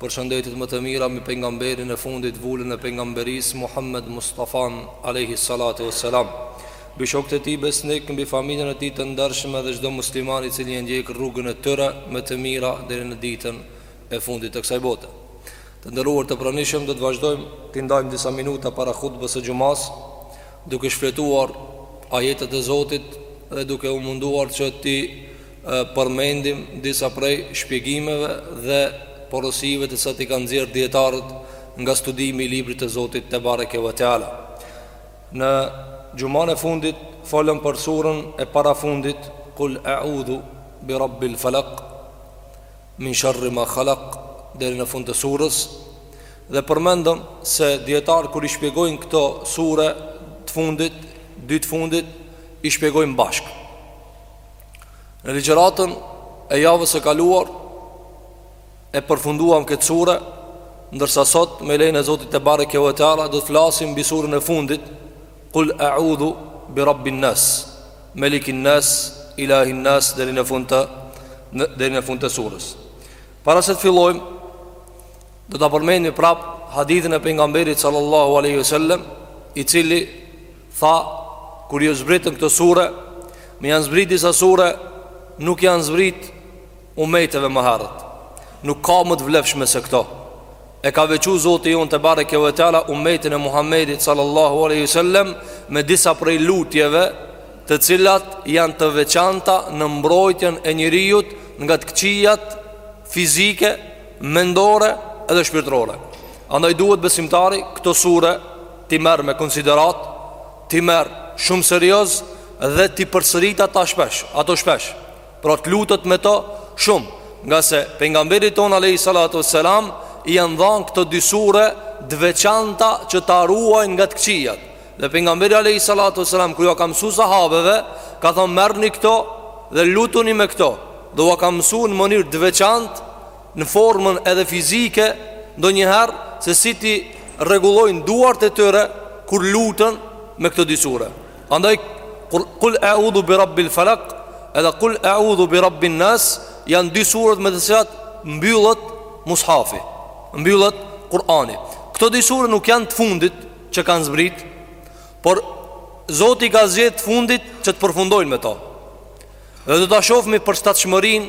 Përshëndetjet më të mira mbi pejgamberin e fundit vulën e pejgamberisë Muhammed Mustafan alejhi salatu ves selam mbi shokët e tij besnikë mbi familjen e tij të ndershme dhe çdo musliman i cili e ndjek rrugën e tyre me të mira deri në ditën e fundit të kësaj bote. Të nderuar të pranishëm do të vazhdojmë të ndajmë disa minuta para hutbës së xhumas duke shfletuar ajetet e Zotit dhe duke u munduar që t'i përmendim disa prej shpjegimeve dhe porosive të cilat i kanë nxjerrë dijetarët nga studimi i librit të Zotit tebareke ve teala. Në xhumanë e fundit folëm për surën e parafundit Kul a'udhu bi rabbil falaq min sharri ma khalaq deri në fund të surës dhe përmendëm se dijetarët kur i shpjegojnë këto sure të fundit, dy të fundit i shpjegojnë bashkë. Në ligjëratën e javës së kaluar e përfunduam këtë sure, ndërsa sot me lejnë e Zotit tebareke ve teala do të flasim mbi surën e fundit, Kul a'udhu bi rabbin nas, melikin nas, ilahin nas, deri në fund të, deri në fund të surës. Para se të fillojmë, do ta përmendmi prapë hadithin e pejgamberit sallallahu alejhi ve sel-lem, i cili Tha, Kur iu zbritën këto sure, më janë zbrit disa sure, nuk janë zbrit umejteve më herët. Nuk ka më të vlefshme se këto. E ka veçu Zoti jonë tebareke ve teala umejtin e Muhamedit sallallahu alejhi ve sel-lem me disa prej lutjeve të cilat janë të veçanta në mbrojtjen e njeriut nga të këqijat fizike, mendore edhe shpirtërore. Andaj duhet besimtari këto sure t'i merr me konsideratë, t'i merr shumë serioz dhe t'i përsërit ata shpesh, ato shpesh. Pra të lutet me to shumë, ngase pejgamberit tonë alejhi salatu ves selam i janë dhanë këto dy sure të veçanta që ta ruajnë nga të këqijat. Dhe pejgamberi alejhi salatu ves selam kur jua ka mësu sahabeve, ka thanë merrni këto dhe lutuni me këto. Dhe ua ka mësu në mënyrë të veçantë në formën edhe fizike ndonjëherë se si t'i rregullojnë duart e tyre kur luten me këto dy sure. Andaj kul a'udhu bi rabbil falaq edhe kul a'udhu bi rabbin nas janë dy suret me të cilat mbyllet mushafi, mbyllet Kur'ani. Këto dy sure nuk janë të fundit që kanë zbrit, por Zoti i ka zgjedh të fundit që të përfundojnë me to. Dhe do ta shofmi përshtatshmërinë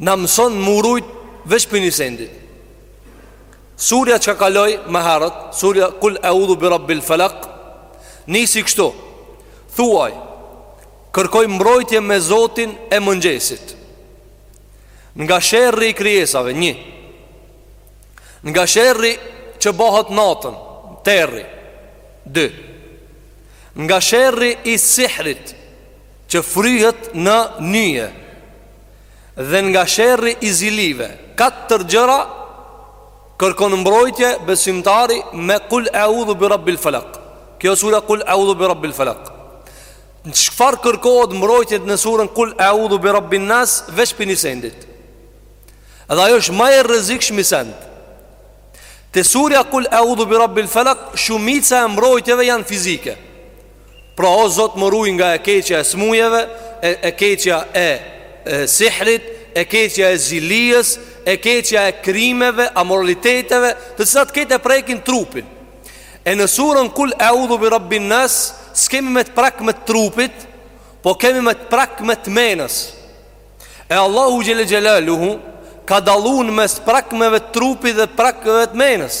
Na mëson m'u rujt veç pi ni sendit Surja çka kaloi më herët Surja kul eudhu bi rabbil felak Nisi kështu Thuaj Kërkoj mbrojtje me zotin e mëngjesit Nga sherri i krijesave Një Nga sherri që bahet natën Terri Dy Nga sherri i sihrit Që fryhet në nyje Dhe nga sherri i zilive Katër gjëra Kërkon mbrojtje besimtari Me kul eudhu bi rabbil falak Kjo surja kul eudhu bi rabbil falak Në çfarë kërkohet mbrojtje në surën Kul eudhu bi rabbin nas Veç pi ni sendit Edhe ajo është ma i rrezikshmi send Te surja kul eudhu bi rabbil falak Shumica e mbrojtjeve janë fizike Pra o Zot më ruaj nga e keqja e smujeve, e, e keqja e, e sihrit, e keqja e zilijes, e keqja e krimeve, amoraliteteve, të cilat kejt e prekin trupin. E në surën kul eudhu bi rabbin nas, s'kemi me të prakme të trupit, po kemi me të prakme të menës. E Allahu xhele xhelaluhu, ka dallun mes prakmeve të trupit dhe prakmeve të menës.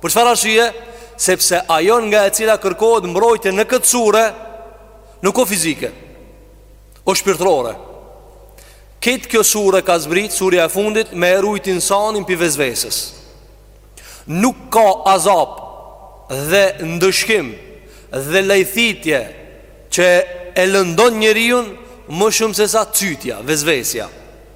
Për çfarë arsye? Sepse ajo nga e cila kërkohet mbrojtje në këtë sure nuk o fizike, o shpirtërore. Kejt kjo sure ka zbrit, surja e fundit, me e rujt insanin pi vezvesës. Nuk ka azap dhe ndëshkim dhe lajthitje që e lëndon njeriun më shumë se sa cytja, vezvesja.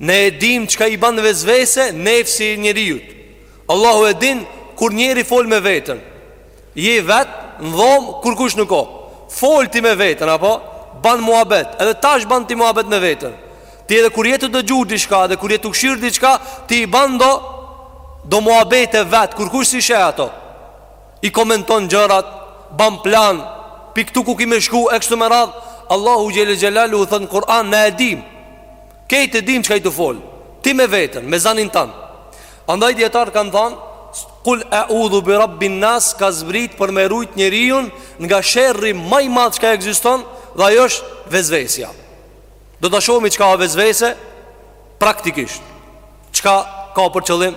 Ne e dim çka i ban vezvese nefsi i njeriut. Allahu e din kur njeri fol me veten. Je vet në dhomë kurkush nuk o. Fol ti me veten apo ban muhabet, edhe tash ban ti muhabet me veten. Ti edhe kur je tu dëgju diçka dhe kur je tu kshir diçka, ti i ban do do muhabete vet kurkush s'i sheh ato. i komenton gjërat, ban plan, pi këtu ku ki me shku, e kështu me radhë, Allahu xhele xhelaluhu thon Kur'an na e dim, kejt e dim çka je tu fol, ti me veten, me zanin tan. Andaj dijetarët kanë thanë, kul eudhu bi rabbin nas ka zbrit për me rujt njeriun nga sherri ma i madh çka ekziston dhe ajo është vezvesja. Do ta shohmi çka a vezvese praktikisht, çka ka për qëllim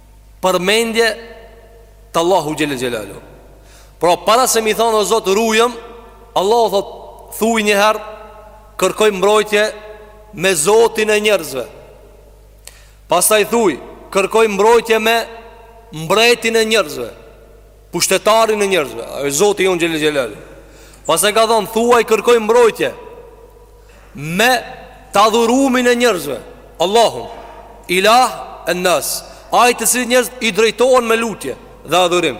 përmendje të Allahut xhele xhelaluhu Pra para se me i thon o Zot rujëm Allahu thot thuj njëherë kërkoj mbrojtje me Zotin e njerëzve Pastaj thuj kërkoj mbrojtje me mbretin e njerëzve Pushtetarin e njerëzve ai Zoti jonë xhele xhelaluhu Pastaj ka thonë thuaj kërkoj mbrojtje Me t'adhurumin e njerëzve Allahun Ilahin nas Ai të cilit njerëzit i drejtohen me lutje dhe adhurim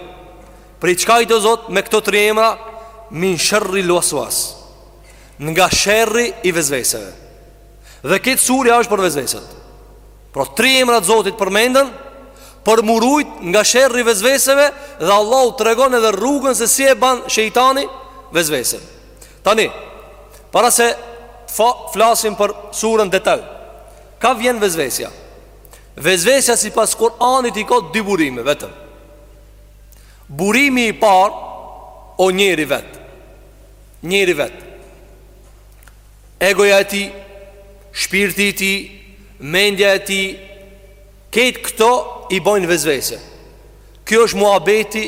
Prej çka i thotë Zoti me këto tri emra Min sherril uasuas Nga sherri i vezveseve Dhe krejt surja është për vezveset Pra tri emra t'Zotit përmendën Për m'u rujt nga sherri i vezveseve Dhe Allahu tregon edhe rrugën se si e ban shejtani vezvese Tani, para se fa, flasim për surën detal, ka vjen vezvesja. Vezvesja sipas Kur'anit i ka dy burime, vetëm. Burimi i parë, o njeri vet, njeri vet. Egoja e tij, shpirti i tij, mendja e tij, krejt këto i bojnë vezvese. Kjo është muhabeti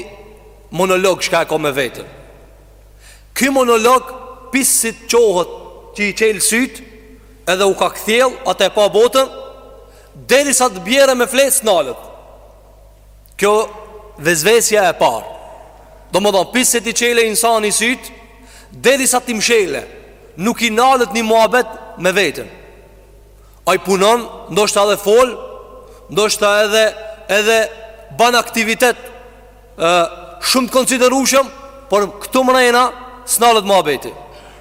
monolog çka e ka me veten. Ky monolog prej se të çohet që i çel sytë edhe u kthjell ai dhe e pa botën Deri sa të bjerë e me fletë së nalët Kjo vezvesja e parë Domethonë prej se t'i çelë insani sytë Derisa t'i mshelë Nuk i nalet një muhabet me veten Ai punon, ndoshta edhe fol Ndoshta edhe, edhe ban aktivitet ë shumë të konsiderueshëm, por këtu mrena s'nalet muhabeti.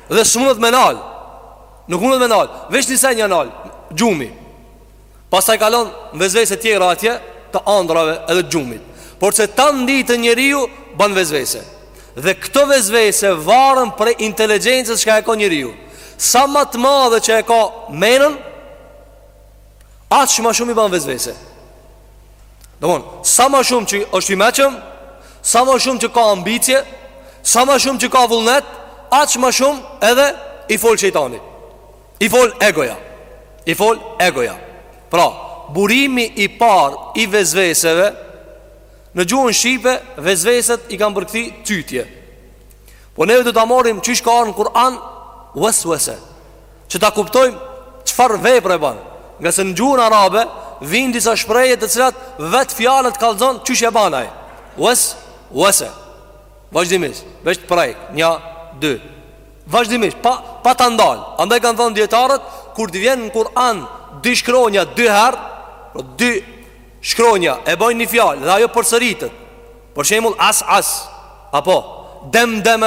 Dhe s'mundet me nal. Nuk mundet me nal. Veç një sen ja nal, gjumi. Pastaj kalon n'vezvese tjera atje të andrave edhe t'gjumit. Por se tan ditën njeriu ban vezvese. Dhe këto vezvese varen prej inteligjencës çka e ka njeriu. Sa ma të madhe që e ka menën, aq ma shumë i ban vezvese. Domthon, sa ma shumë që është i meçëm, sa ma shumë që ka ambicie, sa ma shumë që ka vullnet, aq ma shumë edhe i fol shejtani. I fol egoja. I fol egoja. Pra, burimi i parë i vezveseve në gjuhën shqipe vezveset i kanë përkthy cytje. Po neve do ta marrim qysh ka ardh në Kur'an waswasa. Që ta kuptojmë çfarë vepre ban ai. Ngase në gjuhën arabe vijnë disa shprehje të cilat vetë fjala t'kallzon qysh e ban ai. Was wasa. Vazhdimisht, veç t'prek, nja, dy. Vazhdimisht, pa pa ta ndal. Andaj kanë thënë dijetarët kur të vjen në Kur'an dy shkronja dy herë, po dy shkronja e bojnë një fjalë dhe ajo përsëritet. Për shembull, As As, apo Dem Dem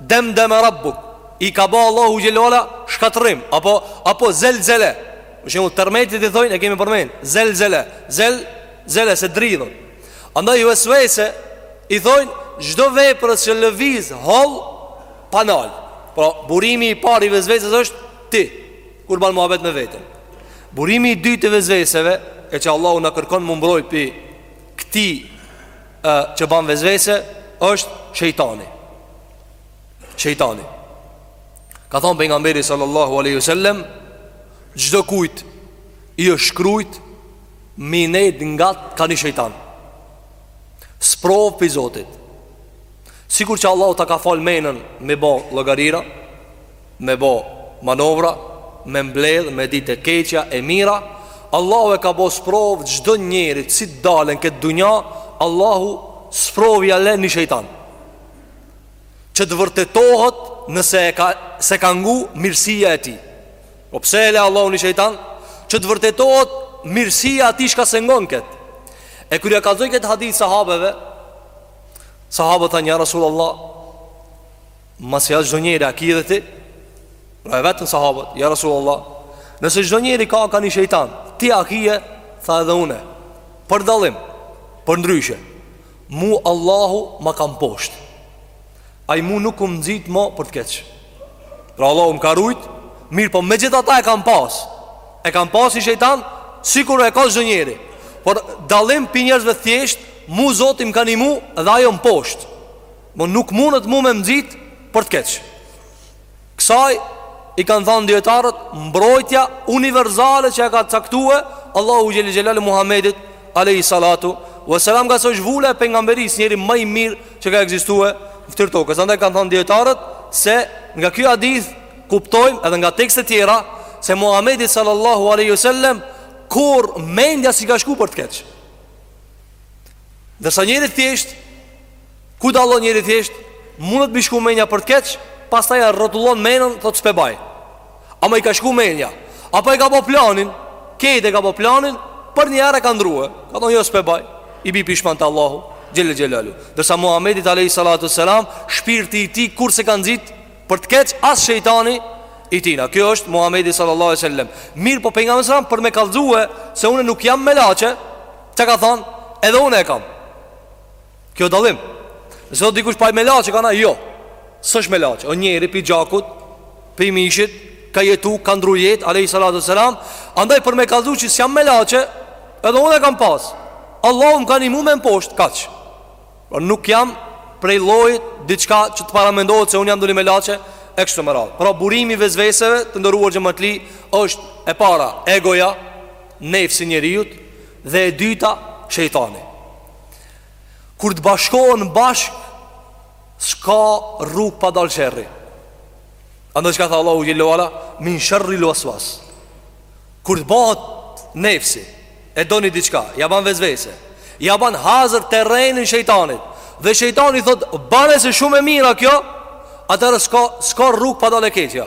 Dem Dem Rabbuk, i ka ba Allahu Xhelle ue Ala shkatërrim, apo, apo Zel Zele, për shembull, tërmetit i thojnë, e kemi përmen, Zel Zele, Zel Zele, se dridhën. Andaj vesvese, i thojnë, çdo veprës që lëviz, hollë, pa nal. Pra, burimi i parë i vesveses është ti, kur ban muhabet me veten. Burimi i dytë i vesveseve, e që Allahu na kërkon m'u mbroj pi Këtij që ban vesvese është shejtani. Shejtani. Ka thanë pejgamberi sallallahu alaihi wasallam, çdo kujt i është shkrujt m'i nejt ngat ka një shejtan. Sprovë pi Zotit. Sikur që Allahu ta ka fal menën me ba llogarira, me bo manovra me mbledh me dit e keqja e mira Allahu e ka bo sprovë çdo njerit si të dal në këtë dunja Allahu sprovë ja le një shejtan që të vërtetohet nëse s'e ka ngu mirësia e tij po pse e le Allahu një shejtan që të vërtetohet mirësia e tij çka s'e ngon kët e kur ja kallzoi këtë hadith sahabeve sahabët thanë ja rasulullah Masi as çdo njeri a ki dhe ti? Pra e vetën sahabët, ja Rasulullah. Nëse çdo njeri ka ka një shejtan, ti a ki e tha edhe unë. Për dallim, për ndryshe. Mu Allahu ma ka mposht. Ai mu nuk um nxit ma për të keq. Pra Allahu më ka rujt, mirë po megjithatë e kam pas. E kam pas një shejtan, sikur e ka çdo njeri. Por dallim pi njerëzve t'thjeshtë, mu Zoti më ka ndihmu dhe ai u mposht. Më nuk mundet mu me më nxit për të keq Kësaj i kanë thanë dijetarët Mbrojtja universale që e ka caktue Allahu Xhele Xhelaluhu Muhammedit Alejhi Salatu Ve selam ngase është vula e pejgamberisë njeri ma i mirë që ka ekzistue n'fytyrë t'tokës Andaj kanë thanë dijetarët Se nga ky hadith kuptojmë edhe nga tekste tjera Se Muhammedit Sallallahu Alejhi ve Sellem Kurrë mendja s'i ka shku për të keq Ndërsa njerit t'thjeshtë Ku dallon njerit t'thjeshtë Mundet m'i shku menja për të keq Pastaj e rrotullon menën Thot s'pe baj Ama i ka shku menja Apo e ka bo planin Krejt e ka bo planin Përnjëherë e ka ndrrue Ka thonë jo s'pe baj I bi pishman te Allahu Xhele Xhelaluhu Ndërsa Muhammedit Alejhi Salatu Selam Shpirti i tij kurrë s'e ka nxit Për të keq as shejtani i tina Ky është Muhammedi Sallallahu Selam Mirëpo pejgamberi Për me kallzue Se une nuk jam melaqe Çka ka than, edhe une e kam Kjo dallim Nëse do dikush po ai melaqe ka kan, jo S'është melaqe, o njeri pi gjakut Pi mishit, ka jetu, ka ndru jet Alejhi salatu selam Andaj për me kallzu që s'jam melaqe Edhe une e kam pas Allahu m'ka nihmu me e mposht, kaq pra, Nuk jam prej llojit Diçka që të paramendohet se unë jam ndonji melaqe E kështu me radhë Pra burimi i vezveseve të nderuar xhematli është e para Egoja nefsi i njeriut dhe e dyta shejtani. Kur të bashkohen bashk, s'ka rrug pa dal sherri. Andaj çka tha Allahu xhele ue ala, min sherril uasuas. Kur të bahet nefsi, e do ni diçka, ja ban vezvese, ja ban hazër terrenin shejtanit. Dhe shejtani thot, "Bane se shumë e mira kjo." Atëherë s'ka s'ka rrug pa dal e keqja.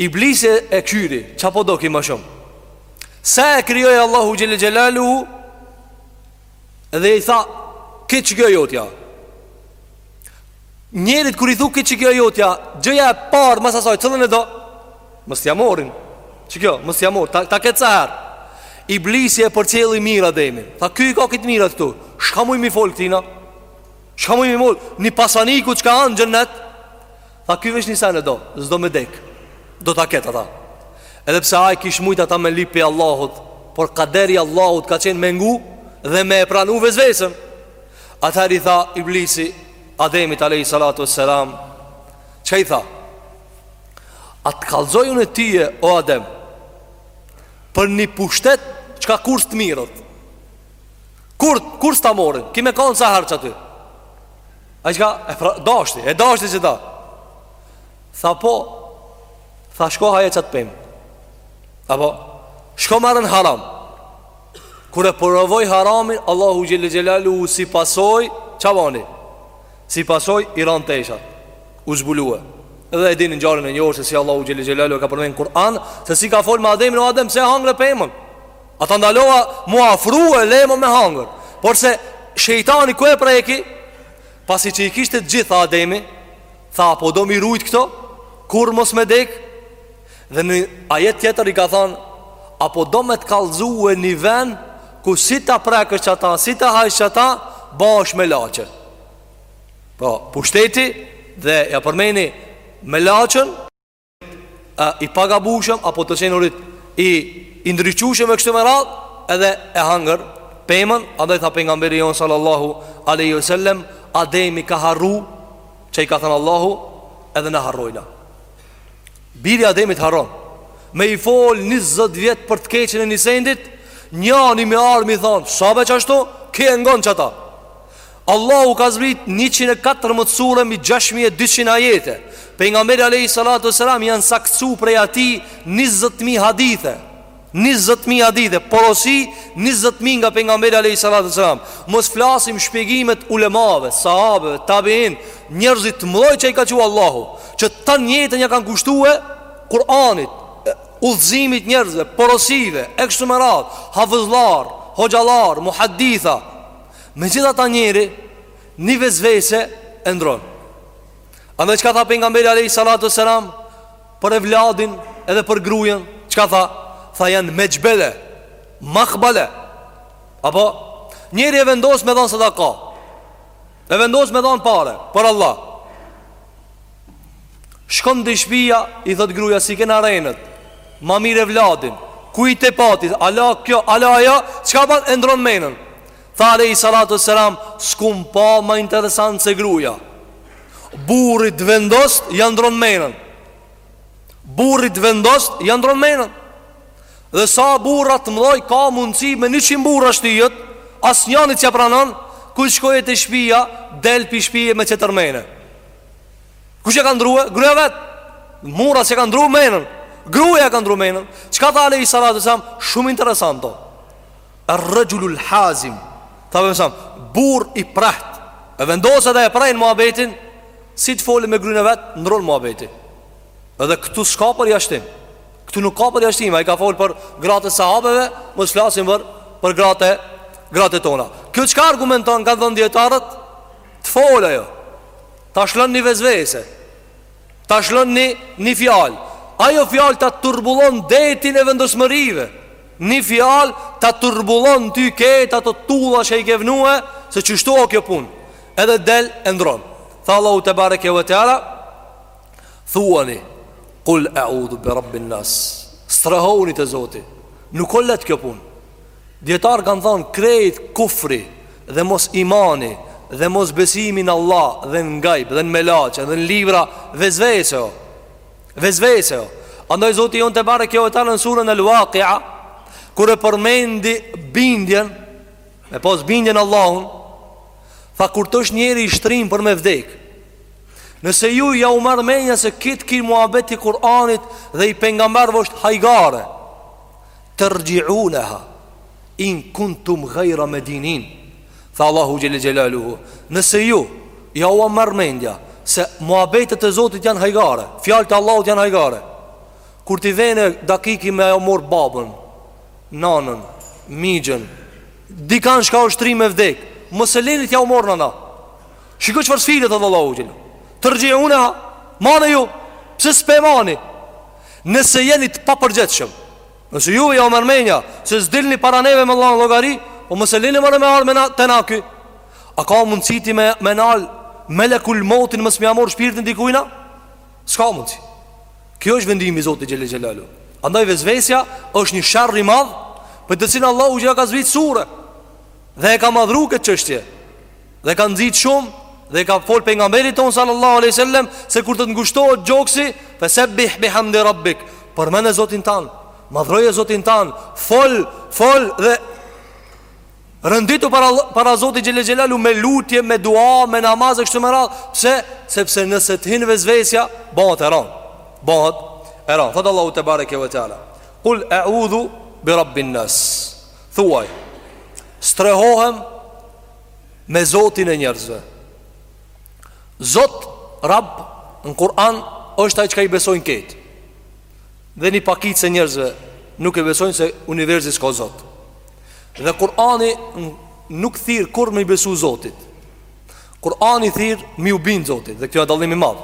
Iblisi e kqyri Çka po do ky më shumë Se e krijoi Allahu xhele xhelaluhu Dhe i tha Ke qikjo jotja Njerit kur i thu ke qikjo jotja Gjëja e parë Mas asaj cillën e do Mos t'ja morin Qikjo mos t'ja morin Ta, ta ket sa her Iblisi e përcjelli mirë Ademin Tha ky i ka kejt t'mirat ktu Shka muj mi folë këtina Shka muj mi folë Një pasaniku çka a n'xhenet Tha ky veç një sen e do, s'do me dek Do ta ketë ata Edhe pse ai kish mujtë ata me lyp i Allahut Por kaderi Allahut ka qenë me ngu Dhe me e pranu vezvesën Atëher i tha iblisi Ademit Alejhi Salatu ue Selam Çka i tha A të kallzoj une tije o Adem Për një pushtet Çka kurr s'të mirret Kurr, kurr s'ta morin Ki me kan sa herë qaty Ai çka, e pra, dashti, e dashti qata Tha po Tha shko haje qatë pem Apo Shko merre n'haram Kur e provoi haramin Allahu xhele xhelaluhu si pasoj Ça bani Si pasoj i ran teshat U zbulue Edhe e dini ngjarjen e njohur Se si Allahu xhele xhelaluhu e ka përmen n'Kur'an Se si ka folë me Ademin o Adem Pse hangre pemën A ta ndalova m'u afru e le mo me hangër Porse shejtani ku e preki Pasi që i kishte të gjitha Ademi Tha a po do mi rujt këto Kurr mos me dek Dhe në ajet tjetër i ka than A po do me të kallzue një ven Ku si ta prekësh qata Si ta hajsh qata Bahsh melaqe Po pushteti Dhe ja përmeni melaqen e, i pagabushëm apo të qenurit i i ndriçushëm e kështu me radhë, edhe e hangër pemën, andaj tha pejgamberi jonë sallallahu alaihi wasallam, Ademi ka harru që i ka thënë Allahu edhe na harrojna. Biri Ademit harron. Me i fol 20 vjet për të keqen e një sendit, njani me ardh me i thanë, s'a veç ashtu, ky e ngon qata. Allahu ka zbrit 114 sure mbi 6200 ajete Pejgamberi alejhi salatu selam janë saktësu prej atij 20.000 hadithe 20.000 hadithe Porosi 20.000 nga Pejgamberi alejhi salatu selam Mos flasim shpjegimet ulemave, sahabeve, tabiin Njerëzit mdhoj që i ka çu Allahu Që tan jetën ja kanë kushtue Kur'anit, udhëzimit njerëzve, porosive, e kështu me radhë, hafëzllarë, hoxhallarë, muhaditha Me gjithë ata njeri Një vesvese e ndrron Edhe çka tha Pejgamberi alejhi salatu selam Për evladin edhe për grujen Çka tha Tha janë mexhbene mebhale Apo Njeri e vendos me dhanë sadaka E vendos me dhanë pare Për Allah Shkon te shpia, i thot gruja si kena renët Ma mirë evladin Kujt e pati, ala kjo, ala ajo Çka pat e ndrron menën Tha alejhi salatu selam S'kum pa ma interesant se gruja Burrit t'vendost ja ndrron menën Burrit t'vendost ja ndrron menën Dhe sa burra t'mdhoj ka mundësi me njëqind burra shtyhet Asnjani s'ja pranon Kur shkon te shpia, del pi shpije me tjetër mene Kush e ka ndrru? Gruja vet. Burra s'ia ka ndrru menën. Gruja ia ka ndrru menën. Çka tha alejhi salatu selam? Shumë interesant. Ar-rajulul hazim. Tha vetëm sa burrë i preht. E vendos edhe e pren muhabetin, si të folin me gruen e vet, ndrron muhabeti. Edhe këtu s'ka përjashtim. Këtu nuk ka përjashtime, ai ka fol për gratë e sahabeve, mos flasim për për gratë, gratë tona. Kjo çka argumenton kanë thënë dijetarët? Të fol ajo Ta shlon një vesvese Ta shlon një, një fjalë Ajo fjalë ta turbulon detin e vendosmërive Një fjalë ta turbulon ty krejt ato tulla që i ke vnue Se qështu o kjo punë Edhe del e ndrron Tha Allahu tebareke ve teala Thuani Kul eudhu bi rabbin nas Strehoni te Zoti Nuk o leht kjo punë Dijetarët kanë thonë krejt kufri dhe mos imani dhe mos besimi n'Allah dhe në gajb dhe në melaqe dhe në libra vesvese o. Vesvese o. Andaj Zoti jonë tebareke ve teala në surën el Vakia kur e përmendi bindjen me pos bindjen n'Allahun tha kur të është njeri i shtrim për me vdek nëse ju jau merr menja se ky, ky muhabeti i Kur'anit dhe i pejgamberëve është hajgare Terji'uneha in kuntum gajra medinin Tha Allahu Xhele Xhelaluhu Nëse ju jau ma merr mendja Se muhabetet e Zotit janë hajgare Fjalët e Allahut janë hajgare Kur t'i vjen dakiki me jau marr babën Nanën Fmijën Dikan çka është shtri me vdek Mos e lenit, jau mor nana Shiko çfarë sfide të dha Allahu Xhele Terji'uneha Mane ju Pse s'p'e mani Nëse jeni të papërgjegjshëm, nëse ju jau merr menja, se s'dilni para neve me dhan llogari, o po mos e lini more me ardh te na ky. A ka mundësi ti me me nal melekul mevtin mos me ia marr shpirtin dikujna? S'ka mundësi. Kjo është vendimi i Zotit Xhele Xhelaluhu. Andaj vesvesja është një sherr i madh, për të cilin Allahu ja ka zbrit sure dhe e ka madhru këtë çështje. Dhe e ka nxit shumë dhe i ka fol pejgamberit ton sallallahu alaihi wasallam se kur të ngushtohet gjoksi, fasabbih bihamdi rabbik, përmende Zotin tan, madhroje Zotin tan, fol, fol dhe renditu para para Zotit xhele xhelaluhu me lutje, me dua, me namaz e kështu me radh, pse? Sepse nëse të hin vesvesja, bëhet e rënd. Bëhet e rënd. Thot Allahu tebareke ve teala. Kul a'udhu bi rabbin nas. Thuaj. Strehohem me Zotin e njerëzve. Zot Rab në Kur'an është ai çka i besojnë krejt. Dhe një pakicë e njerëzve nuk e besojnë se universi ka Zot. Dhe Kur'ani nuk thirr kurrë me i besu Zotit. Kur'ani thirr me iu bin Zotit dhe ktu o dallim i madh.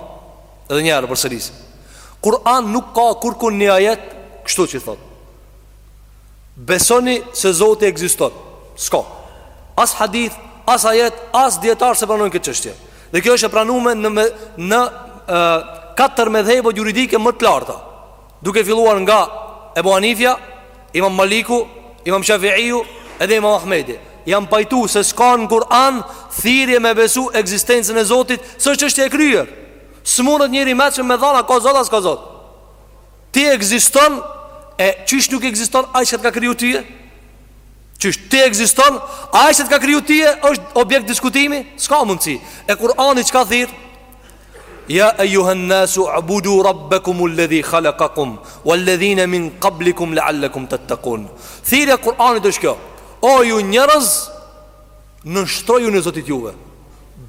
Edhe një herë përsëris. N'Kur'an nuk ka kurkun një ajet kështu që thotë. Besoni se Zoti ekziston. S'ka. As hadith, as ajet, as dijetar s'e pranojnë këtë çështje. Dhe kjo është e pranume, në me, në ë katër medhhebet juridike më të larta. Duke filluar nga Ebu Hanifja, Imam Maliku, Imam Shafi'iu, edhe Imam Ahmedi. Jan pajtu se s'ka në Kur'an thirrje me besu ekzistencën e Zotit, s'është çështje e kryer. S'mundet njeri i meçëm me than a ka Zot a s'ka Zot. Ti ekziston e qysh nuk ekziston ai që të ka kriju ty? Qysh ti ekziston, ai që të ka kriju ty është objekt diskutimi? S'ka mundsi. E Kur'ani çka thirr? Ja ejjuhen nasu u'budu rabbekumul ledhi khalakakum vel ledhine min kablikum leallekum tettekun Thirrja e Kur'anit është kjo O ju njerëz Nënshtrojuni Zotit juve.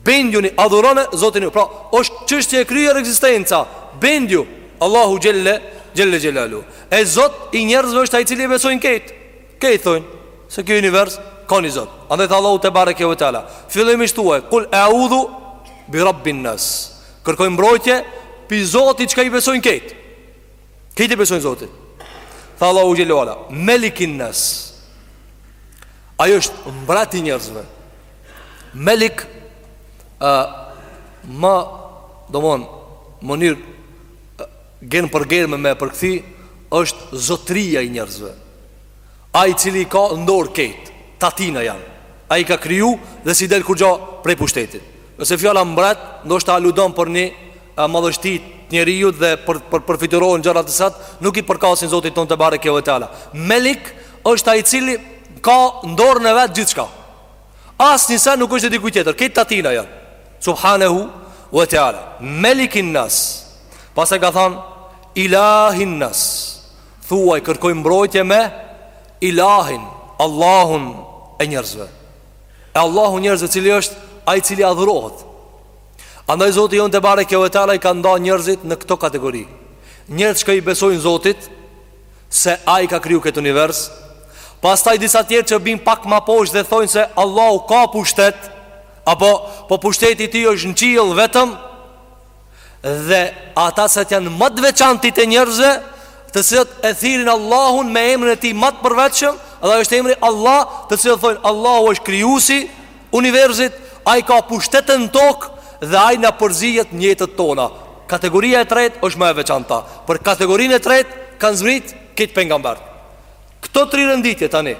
Bindjuni, adhurone Zotin juve. Pra, është çështje e kryer ekzistenca. Bindju Allahut xhelle xhelle xhelaluhu. E Zot i njerëzve është ai i cili i besojnë krejt. Krejt thonë se ky univers ka një Zot. Andaj tha Allahu te bareke ve teala. Fillimisht thuaj, "Kul a'udhu bi rabbin nas." Kërkoj mbrojtje pi Zotit çka i besojnë krejt. Krejt i besojnë Zotit Tha Allahu xhelle ve ala Melikin nas Ai është mbret i njerëzve Melik e, Ma domethënë mënyrë germe për germe me përkthy është zotria i njerëzve Ai i cili i ka në dorë krejt, të tijat janë. Ai i ka kriju dhe s'i del kurrgjo prej pushtetit. Nëse fjala mbret ndoshta aludon për një madhështi të njeriut dhe për për përfytyrohen gjëra të cilat nuk i përkasin Zotit tonë te bareke ve teala. Melik është ai i cili ka në dorën e vet gjithçka. Asnjë send nuk është i dikujt tjetër, krejt të tijat janë. Subhanehu ve teala. Melikin nas. Pastaj ka thënë Ilahin nas. Thuaj kërkoj mbrojtje me Ilahin, Allahun e njerëzve. E Allahu i njerëzve cili është ai i cili adhurohet. Andaj Zoti jonë tebareke ve teala i ka nda njerëzit në këto kategori. Njerëz që i besojnë Zotit se ai ka kriju këtë univers, pastaj disa tjerë që bijn pak më poshtë dhe thonë se Allahu ka pushtet, apo po pushteti i tij është në qiell vetëm Dhe ata cilët janë ma të veçantit e njerëzve Të cilët e thirrin Allahun me emrin e tij ma të përveçëm Dhe është emri Allah Të cilët thojnë Allahu është krijusi i universit Ai ka pushtet në tokë Dhe ai na përzihet në jetët tona Kategoria e tretë është ma e veçanta Për kategorinë e tretë kanë zbrit krejt pejgamberët Këto tri renditje tani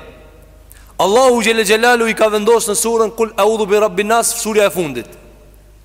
Allahu xhelle xhelaluhu i ka vendos në surën Kul eudhu bi rabbin nas Surja e fundit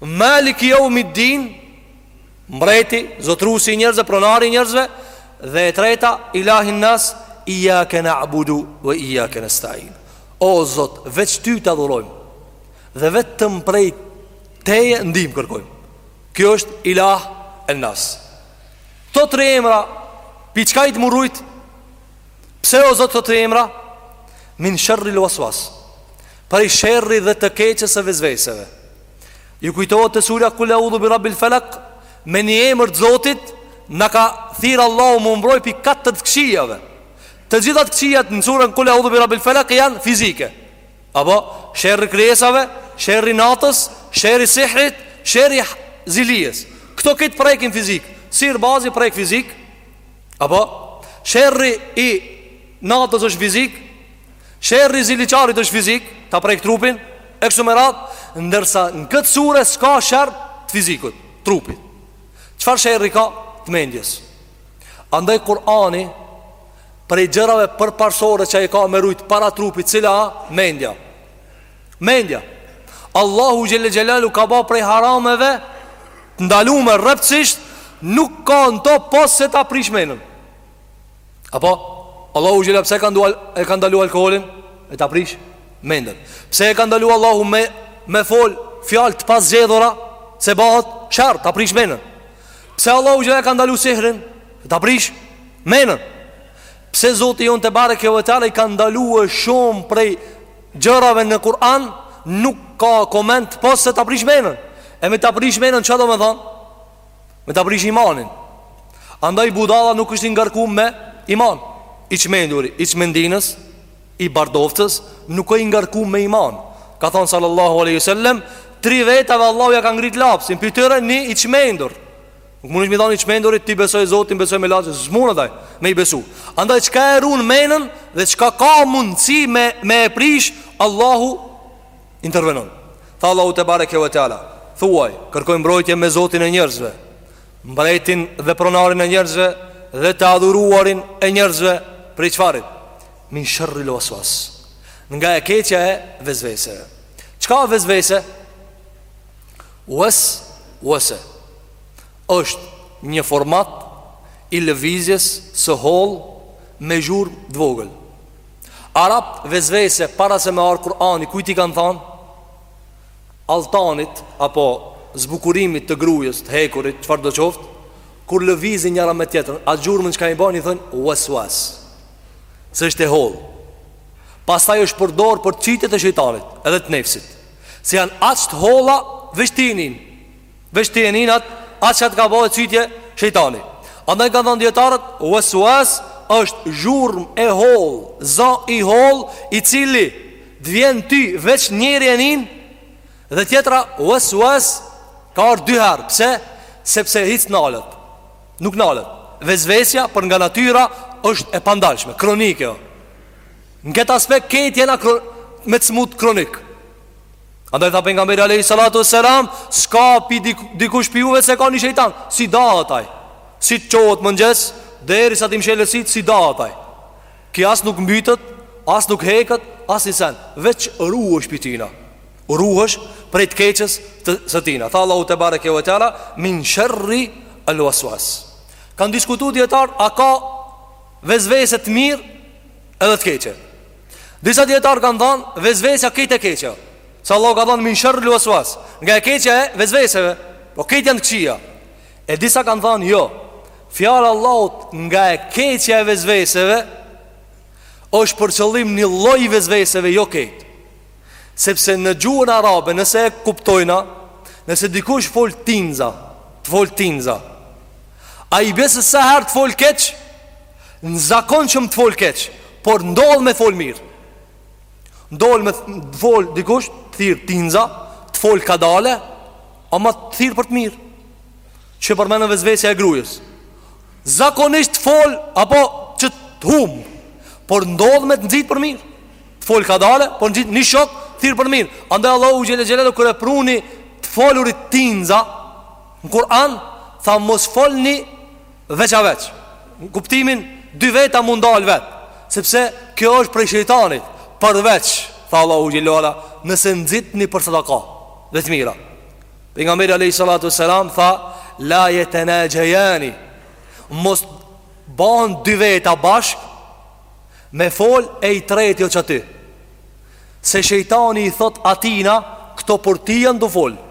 Maliki Jaumiddin, Mbreti, Zotruesi i njerëzve, Pronari i njerëzve, dhe e treta Ilahin Nas, Iyyake na'budu wa iyyake nasta'in. O Zot, veç ty të adhurojmë dhe vetëm prej teje ndihmë kërkojmë. Kjo është Ilah en Nas. Këto tre emra, pi çkahit mu rujt? Pse o Zot këto tre emra? Min sharril waswas. Prej sherrit dhe të keqes së vesveseve. Ju kujtohet te surja Kul a'udhu bi rabbil falaq? Me një emër të Zotit na ka thirr Allahu m'u mbrojt pi katër të këqijave. Të gjitha të këqijat në surën Kul a'udhu bi rabbil falaq janë fizike. Apo sherri i krijesave, sherri i natës, sherri i sihrit, sherri i zilisë. Këto këtë prekin fizik. Sihirbazi prek fizik. Apo sherri i natës është fizik, Sherri i ziliqarit është fizik, ta prek trupin e kështu me radhë, ndërsa në këtë sure s'ka sherr të fizikut, trupit. Çfarë sherri ka të mendjes? Andaj Kur'ani prej gjërave përparësore që i ka me rujt para trupit, cila mendja? Mendja. Allahu xhelle xhelaluhu ka ba prej harameve të ndalume rreptësisht, nuk ka në to pas se ta prish menën. Apo Allahu xhelle pse e ka ndalu alkoholin? E ta prish mendën. Pse e ka ndalu Allahu me me fol fjalë të pazgjedhura se bahet sherr, ta prish menën. Pse Allahu xhelle e ka ndalu sihrin? E ta prish menën. Pse Zoti jonë tebareke ve teala i ka ndalu shumë prej gjërave në Kur'an, nuk ka koment pos se ta prish menën. E me ta prish menën çka domethanë? Me ta prish imanin Andaj budala nuk është i ngarku me iman I çmenduri, i çmendinës, i Bardovcës Nuk është i ngarku me iman Ka thonë sallallahu aleyhi sallem Tri vetave Allahu ja ka ngrit lapsin Pi tyre një i çmendur Nuk mundesh m'i thanë të çmendurit Ti besoj zotin, besoj melaqet S'mun ai me i besu Andaj çka e run menën Dhe çka ka mundësi me, me e prish Allahu Intervenon. Tha Allahu tebareke ve teala, Thuaj, kërkoj mbrojtje me Zotin e njerëzve, Mbretin dhe Pronarin e njerëzve dhe të adhuruarin e njerëzve prej çfarit? Min sherril waswas. Nga e keqja e vesveseve. Çka vesvese? Wes wese është një format i lëvizjes së hollë me zhurmë të vogël. Arabët vesvese para se me ardh Kurani Kujt i kanë thanë? Alltanit apo zbukurimit të grues të hekurit Çfarëdo qoftë? Kur lëvizin njëra me tjetrën Atë zhurmën çka e ban i thojnë Wes wes Se është e hollë Pastaj është përdor për cytjet e shejtanit Edhe të nefsit Se janë aq të holla vështirë Veç ti e nin atë, atë që të ka, bëhet cytje shejtani. Andaj kanë thënë dijetarët, weswas është zhurmë e hollë, za i hollë, i cili t'vjen ty veç njeri e nin, dhe tjetra, weswas ka ardhë dy herë, pse? Sepse hiç nalet, nuk nalet. Vezvesja për nga natyra është e pandalshme, kronike. Në këtë aspekt, kejt jena me të smutë kronikë. Andaj tha pejgamberi alayhi salatu wassalam, s'ka pi dikush pi juve s'e ka një shejtan, s'i dahet ai. Si t'çohet mëngjes derisa t'i mshelë sytë s'i dahet ai. Ky as nuk mbytet, as nuk heket, as ni sen, veç ruhesh pi tina. Ruhesh prej të keqes së tina. Tha Allahu tebareke ve teala min sharri al waswas. Kanë diskutu dijetarë a ka vezvese të mirë edhe të keqe. Disa dijetarë kanë thanë, vezvesja kejt e keqe. Se Allahu ka thanë, min sherril waswas. Nga e keqja e vezveseve. Po kejt janë të këqija. E disa kanë thanë, jo. Fjala e Allahut nga e keqja e vezveseve, është për qëllim një lloj vezveseve, jo kejt. Sepse në gjuhën arabe, nëse e kuptojna, nëse dikush fol tinza, të fol tinza, a i bie se sa herë të fol keq, N'zakonshëm të fol keq, por ndodh me fol mirë. Ndodh me fol dikush të thirr tinza, të fol kadale, ama të thirr për të mirë. Që përmendëm vezvesja e grujës. Zakonisht të fol apo që të humb, por ndodh me të nxit për mirë. Të fol kadale, por nxit një shok të thirr për mirë. Andaj Allahu xhele xhelaluhu kur e pruni të folurit tinza në Kur'an, tha mos folni Veç a veç Në kuptimin Dy veta m'u ndalë vetë Sepse kjo është prej shejtanit Përveç Tha Allahu xhele ve ala Nëse nxitni për sadaka Dhe të mira Pejgamberi alejhi salatu wassalam Tha La jetenaxhejani Mos ban dy veta bashkë Me fol e i treti o qaty Se shejtani i thotë atina Këto për ti janë tu folë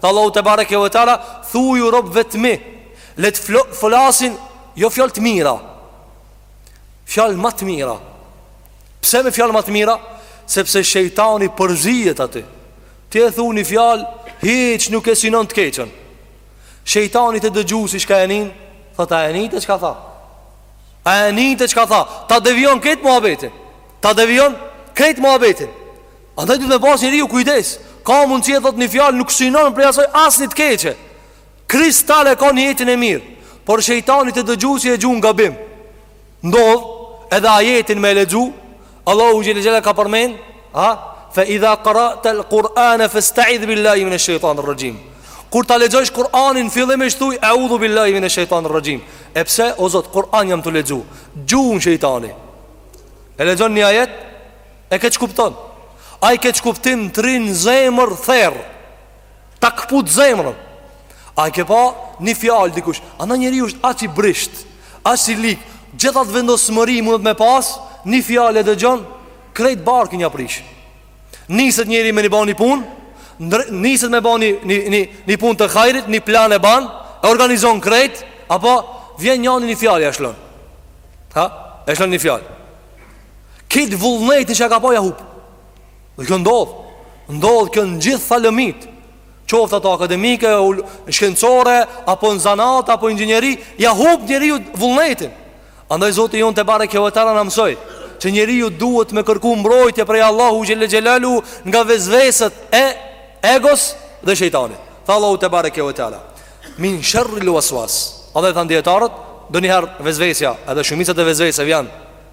Tha Allahu tebareke ve teala, Thuju robëve të mi, le të flasin jo fjalë të mira. Fjalë më të mira. Pse me fjalë më të mira? Sepse shejtani përzihet aty. Ti e thu ni fjalë, hiç nuk e synon të keqën. Shejtani te dëgjuesi çka e nin, thotë a e nin ti çka tha. A e nin ti çka tha, ta devijon krejt muhabetin. Ta devijon krejt muhabetin. Andaj duhet me pas njeriu kujdes. Ka mundësi e thotë një fjalë nuk synon prej asaj asnjë të keqe. Kristal e ka nijetin e mirë, por shejtani te dëgjuesi e gjun gabim. Ndodh edhe ajetin me lexu, Allahu xhele xhelalu ka përmend, ha? Fa idha qara'ta al-Qur'ana fasta'idh billahi min ash-shaytan ar-rajim. Kur ta lexosh Kur'anin fillimisht thuj a'udhu billahi min ash-shaytan ar-rajim. E pse o Zot Kur'an jam tu lexu? Gjun shejtani. E lexon një ajet, E keqkupton Ai keqkuptim të rri në zemër therrë Ta këput zemrën A i ke pa një fjalë dikush Andaj njeri është aq i brishtë Aq i lig Gjithë atë vendosmëri mundet me pas Një fjalë e dëgjon Krejt barkin ja prish Niset njeri me një ba një punë Niset me ba një, një, një, një punë të hajrit Një plan e ban E organizon krejt Apo vjen njani një fjalë e shlon Ha? E shlon një fjalë Kit vullnetin që ka po ja hup Dhe kjo ndodh Ndodh kjo në gjitha lëmitë Qoftë ato akademike, shkencore Apo në zanat, apo inxhinieri Ja hup njeriut vullnetin Andaj Zoti jonë tebareke ve teala na mësoi Që njeriu duhet me kërku mbrojtje Prej Allahu xhele xhelalu Nga vezveset e egos dhe shejtanit Tha Allahu tebareke ve teala Min sherril uasuas Andaj thanë dijetarët Donjëherë vezvesja Edhe shumica e vezveseve janë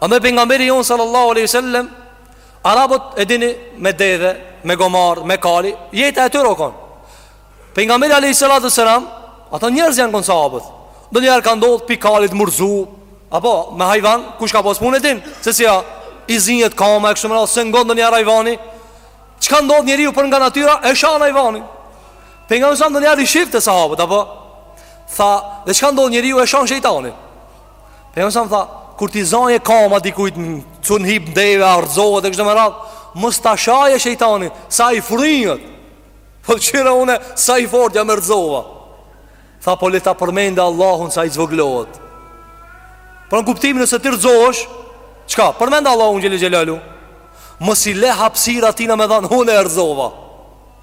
Andaj pejgamberi jonë sallallahu alaihi wasallam arabët e dini me deve, me gomar, me kali, jeta e tyre u kon. Pejgamberi alaihi salatu wasalam, ata njerëz janë kon sahabët. Donjëherë ka ndodh pi kalit m'u rrzu, apo me hajvan, kush ka pas punë din, se si ja i zihet kama e kështu me radhë, s'e ngon donjëherë hajvani. Çka ndodh njeriu për nga natyra e shan hajvanin. Pejgamberi sa donjëherë i shifte sahabët, apo tha, dhe çka ndodh njeriu e shan shejtanin. Pejgamberi a.s. tha Kur t'i zajë kama dikujt s'un hip në deve, rrzohet e kështu me radhë Mos ta shaje shejtanin Se ai frihet Po thotë kqyre unë Sa i fortë jam e rrzova Tha po le ta përmende Allahun Sa i zvoglohet Për në kuptimin e se ti rzosh Qka përmende Allahun xhele xhelalu Mos i le hapsirë atina me thanë Unë e rrzova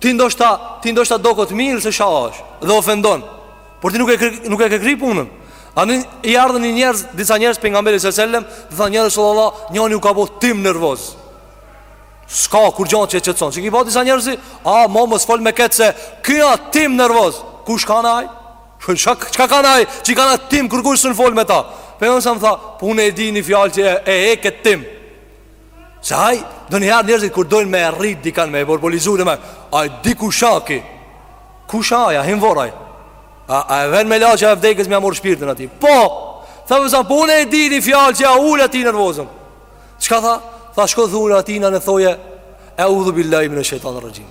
Ti ndoshta, ti ndoshta t'doket mirë se e shan dhe ofendon. Por ti nuk e nuk e ke kry punën. Ani i erdhën një njerëz, disa njerëz pejgamberit sallallahu alajhi wasallam, dhe thonë ja Resulallah, njëri u ka bo tim nervoz. S'ka kurgja që e qetson. Si ki pa disa njerëz, a mo mos fol me këtë se ky ja tim nervoz. Kush kanë ai? Shkon shak, çka kanë ai? Si kanë tim kurkush s'un fol me ta. Pejgamberi a.s. tha, po unë e di ni fjalë që e hek këtë tim. Se aj, donjëherë njerëzit kur dojnë me e rrit dikan me e hiperbolizu edhe me Aj, diku shaki Ku shaja, hin n'vorr aj A, a e vjen melaqja e vdekës me ia marr shpirtin atij Po, tha me sa po une e di një fjalë që ia ul atij nervozën Çka tha? Tha shko thuni atij ne ne thoje Eudhu billahi mine shejtani rraxhim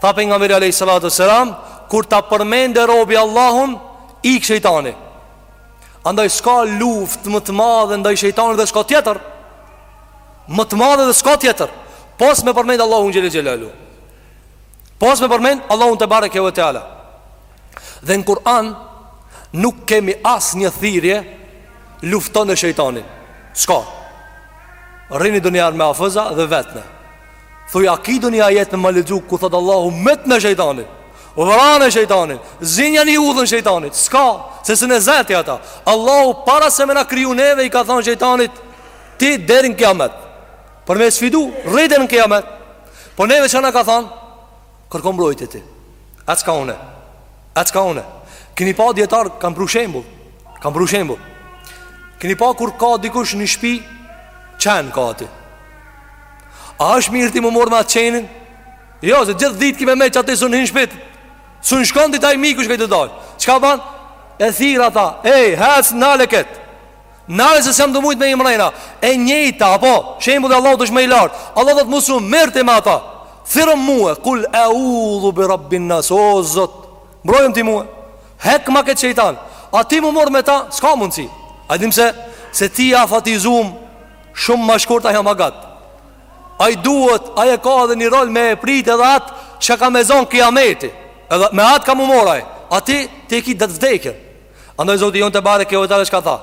Tha pejgamberi alejhi selam Kur ta përmend robi Allahun Ik shejtani Andaj s'ka luftë më të madhe Ndaj shejtanit dhe s'ka tjetër Më të madhe dhe s'ka tjetër Pos me përmend Allahun xhel-le xhelaluhu Pos me përmend Allahun tebareke ve teala Dhe në Kur'an Nuk kemi asnjë thirrje Luftone shejtanin S'ka Rrini donjëherë me hafëza dhe vetne Thuj a ki donjë ajet me ma lexu ku thot Allahu mytne shejtanin. Vrane shejtanin, zinjani udhën shejtanit. Ska, se s'un e zë ti ata. Allahu para se me na kriju neve i ka thon shejtanit ti deri në kiamet. Për me sfidu, rri deri në kiamet. Po neve çka na ka thon? Kërko mbrojtje ti. E çka une. E çka une. Kini pa dijetarët kan pru shembull. Kan pru shembull. Kini pa kur ka dikush një shpi, qen ka aty. A është mirë ti m'u marr me atë qenin? Jo, se gjithë ditë ki me met qaty s'un hin n'shpi S'un shkon ti te aj miku çka aj të don Çka ban? E thirr ata Ej, hec, nale këtë Nale se s'jam tu mujt me hi mrena E njejta, apo, shembulli i Allahut është ma i lartë Allahu thotë mos u merr ti me ata Thirrëm mue, kul eudhu bi rabbin nas O zot, mbrojëm ti mue Hekma këtë shejtan A ti m'u marr me ta, s'ka mundësi A din pse, se ti i afatizum Shumë ma shkurt a aj ma gat Ai duhet, ai e ka edhe një rol me e prit edhe atë Që ka me zonë kiameti Edhe me atë ka m'u marr aj A ti, ti e ki deri n'vdekje Andaj zoti jonë tebareke ve teala çka tha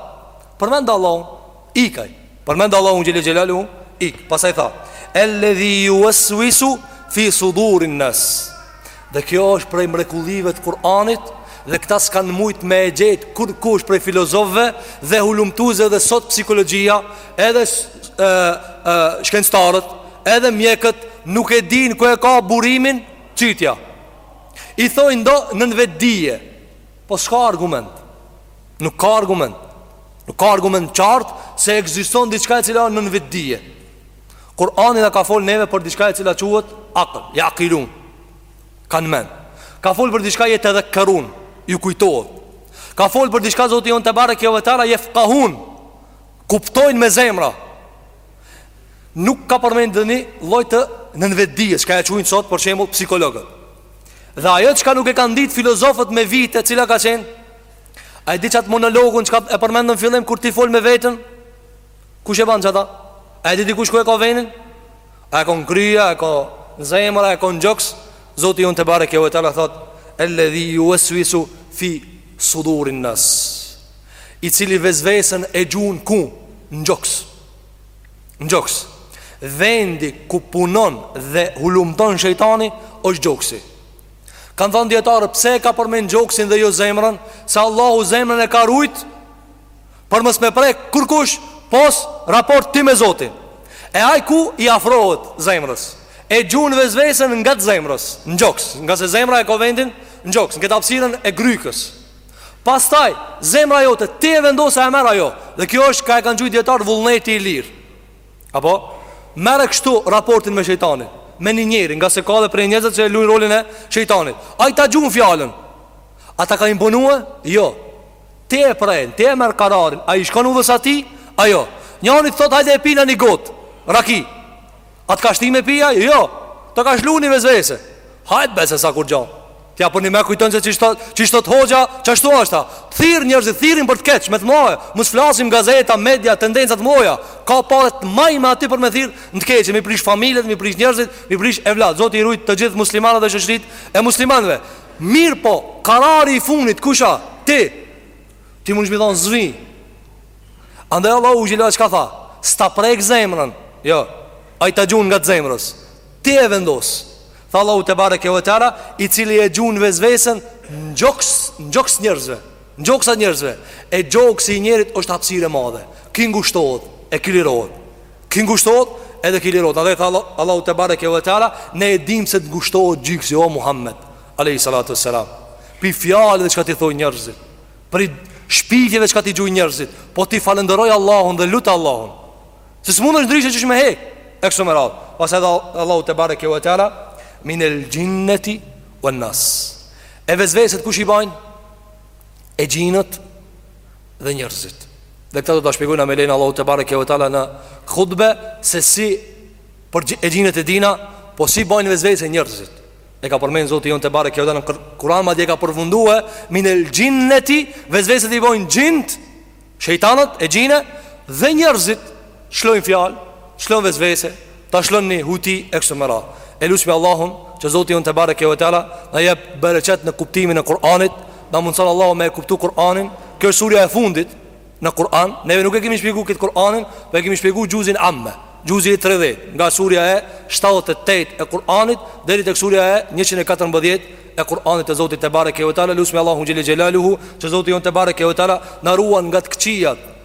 Përmende Allahun Ik aj Përmende Allahun xhel-le xhelaluhu Ik Pasaj tha El-ledhi juvesvisu Fi sudurin nas Dhe kjo është prej mrekullive të Kur'anit dhe këta s'kan mujt me e gjet kurkush prej filozofëve dhe hulumtuesve dhe sot psikologjia edhe ë ë shkencëtarët edhe mjekët nuk e dinë ku e ka burimin cytja i thojnë do nënvetdije po s'ka argument nuk ka argument nuk ka argument qartë se ekziston diçka e cila nënvetdije Kur'ani na ka fol neve për diçka e cila quhet akl, ja'kilun. Kan men. Ka fol për diçka jetedhekkerun, ju kujtohet. Ka fol për diçka Zoti jon tebareke ve teala jefkahun. Kuptojnë me zemra. Nuk ka përmendë një lloj të nënvetdijes, çka e quajnë sot për shembull psikologët. Dhe ajo çka nuk e kanë ditë filozofët me vite, cila ka qenë? A e di qat monologun çka e përmenda n'fillim kur ti fol me veten, Kush e ban qata? A e di dikush ku e ka venin? A e ka në kry, a e ka në zemër, a e ka në gjoks? Zoti jonë tebareke ve teala thot Eledhi juvesvisu fi sudurin nas I cili vesvesën e gjun ku? Në gjoks Në gjoks Vendi ku punon dhe hulumton shejtani është gjoksi Kanë thonë dijetarët pse e ka përmen gjoksin dhe jo zemrën Se Allahu zemrën e ka rujt Për mos me prek kërkush pos raporti me Zotin E ai ku i afrohet zemrës E gjun vesvesën ngat zemrës Në gjoks Ngase zemra e ko vendin Në gjoks Në këtë hapsirën e grykës Pastaj Zemra jote Ti e vendos a e merr a jo Dhe kjo është ka e kanë qujt dijetarët Vullneti i lirë Apo Merre kështu raportin me shejtanin Me një njeri Ngase ka edhe prej njerëzit që e lujnë rolin e shejtanit Ai ta gjun fjalën A ta ka imponue Jo Ti e pren, ti e merr kararin A i shkon udhës atij? A jo Njani thot hajde e pina një gotë raki A të ka shti me pi a? Jo Ta ka shlu një vesvese Hajt be se s'a kurgjo Tja për një me kujton se qishtot Qishtot hoxha Qashtu asht a Thirr njerëzit Thirrin për të keq Me të mojë Mos flasim gazeta Media Tendencat moja Ka pare t'majme ati për me thirr Në të keqë Mi prish familjet Mi prish njerëzit Mi prish evlad Zoti i rujt të gjithë muslimanët dhe shoqëritë E muslimanve Mirëpo, karari i fundit kush a? Ti. Ti mundesh me thon s'vi. Andaj Allahu xhelalu çka tha? S'ta prek zemrën. Jo. Ai ta gjun ngat zemrës. Ti e vendos. Tha Allahu tebareke ve teala, i cili e gjun vesvesën në gjoks, në gjoks njerëzve, në gjoksat e njerëzve. E gjoksi i njerit është hapësirë e madhe. Ki ngushtohet e ki lirohet. Ki ngushtohet edhe ki lirot Andaj tha Allahu tebareke ve teala Ne e dim se të ngushtohet gjyksi o Muhammed Alejhi salatu selam Pi fjalëve çka t'i thojnë njerëzit Prej shpifjeve çka t'i gjujnë njerëzit Po ti falënderoje Allahun dhe lute Allahun Se s'mundesh ndryshe qysh me hek E kështu me radhë Pastaj tha Allahu tebareke ve teala Minel xhinneti ven nas E vesveset kush i bajnë E xhinët dhe njerëzit. Dhe këtë do ta shpjegojna me lejen e Allahut tebareke ve teala në hutbe se si prej xhinët e dina, po si bajnë vesvese njerëzit. E ka përmend Zoti jonë tebareke ve teala në Kur'an madje e ka përfundue minel xhinneti vesveset i bajnë xhinët, shejtanët e xhinëve dhe njerëzit shlojnë fjalë, shlojnë vesvese, Ta shlojnë një huti e kështu me radhë. E lusmi Allahun që Zoti jonë tebareke ve teala na jep bereqet në kuptimin e Kur'anit, na mundson Allahu me e kuptu Kur'anin. Kjo është surja e fundit në Kur'an. Neve nuk e kemi shpjeguar krejt Kur'anin, por e kemi shpjeguar xhuzin Amme, xhuzi i 30, nga surja e 78 e Kur'anit deri tek surja e 114 e Kur'anit të Zotit tebareke ve teala. Lusmi Allahun xhele xhelaluhu që Zoti jonë tebareke ve teala na ruan nga të këqijat